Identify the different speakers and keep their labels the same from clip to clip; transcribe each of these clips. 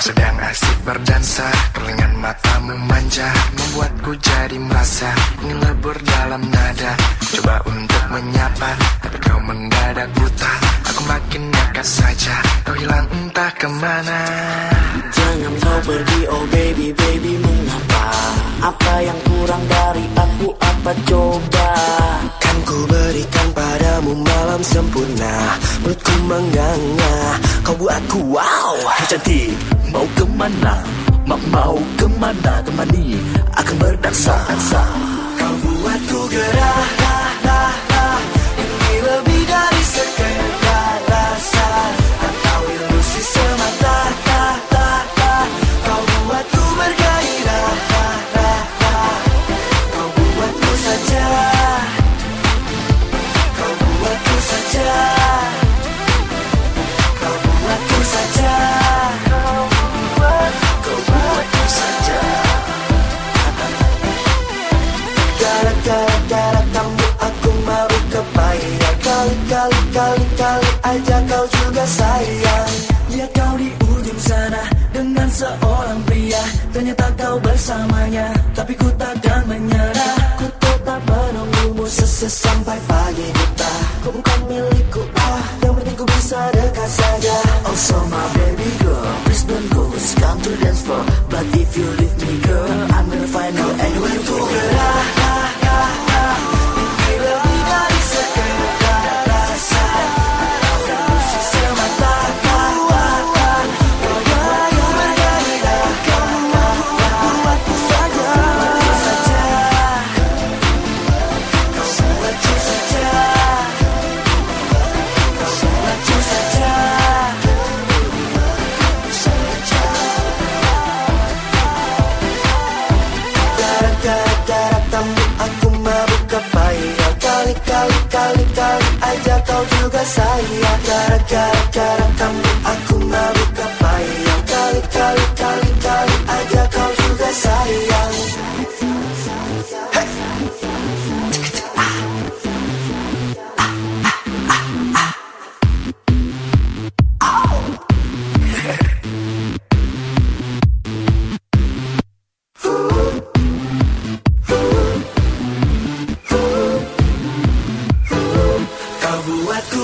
Speaker 1: sedang asik berdansa Perlingan matamu manja Membuatku jadi merasa Ingin lebur dalam nada. Coba untuk menyapa Tapi kau mendadak buta. Aku makin nekat saja Kau hilang entah ke mana.
Speaker 2: Jangan kau pergi oh baby baby mengapa? Apa yang kurang dari aku apa coba?
Speaker 3: Kan ku berikan padamu malam sempurna Perutku menganga. Kau buatku wow.
Speaker 4: Cantik. Mau ke mana? Mak mau ke mana temani Akan berdansa
Speaker 3: Kau buatku gerah Kali-kali aja kau juga sayang. Lihat kau di ujung sana dengan seorang pria. Ternyata kau bersamanya tapi ku takkan menyerah. Ku tetap menunggumu sese sampai pagi buta. Kau bukan milikku ah. Yang penting ku bisa dekat saja.
Speaker 4: Oh so my baby girl Please don't go. Just come to dance floor But if you leave me
Speaker 3: Kali-kali kali-kali aja kau juga sayang. Gara-gara kamu aku mabuk kepaya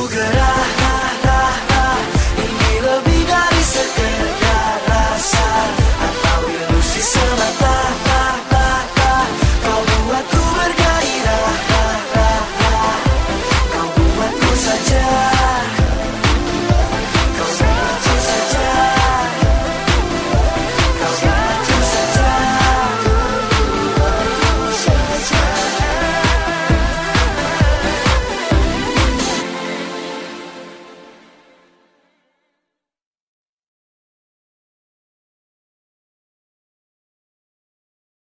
Speaker 3: Good.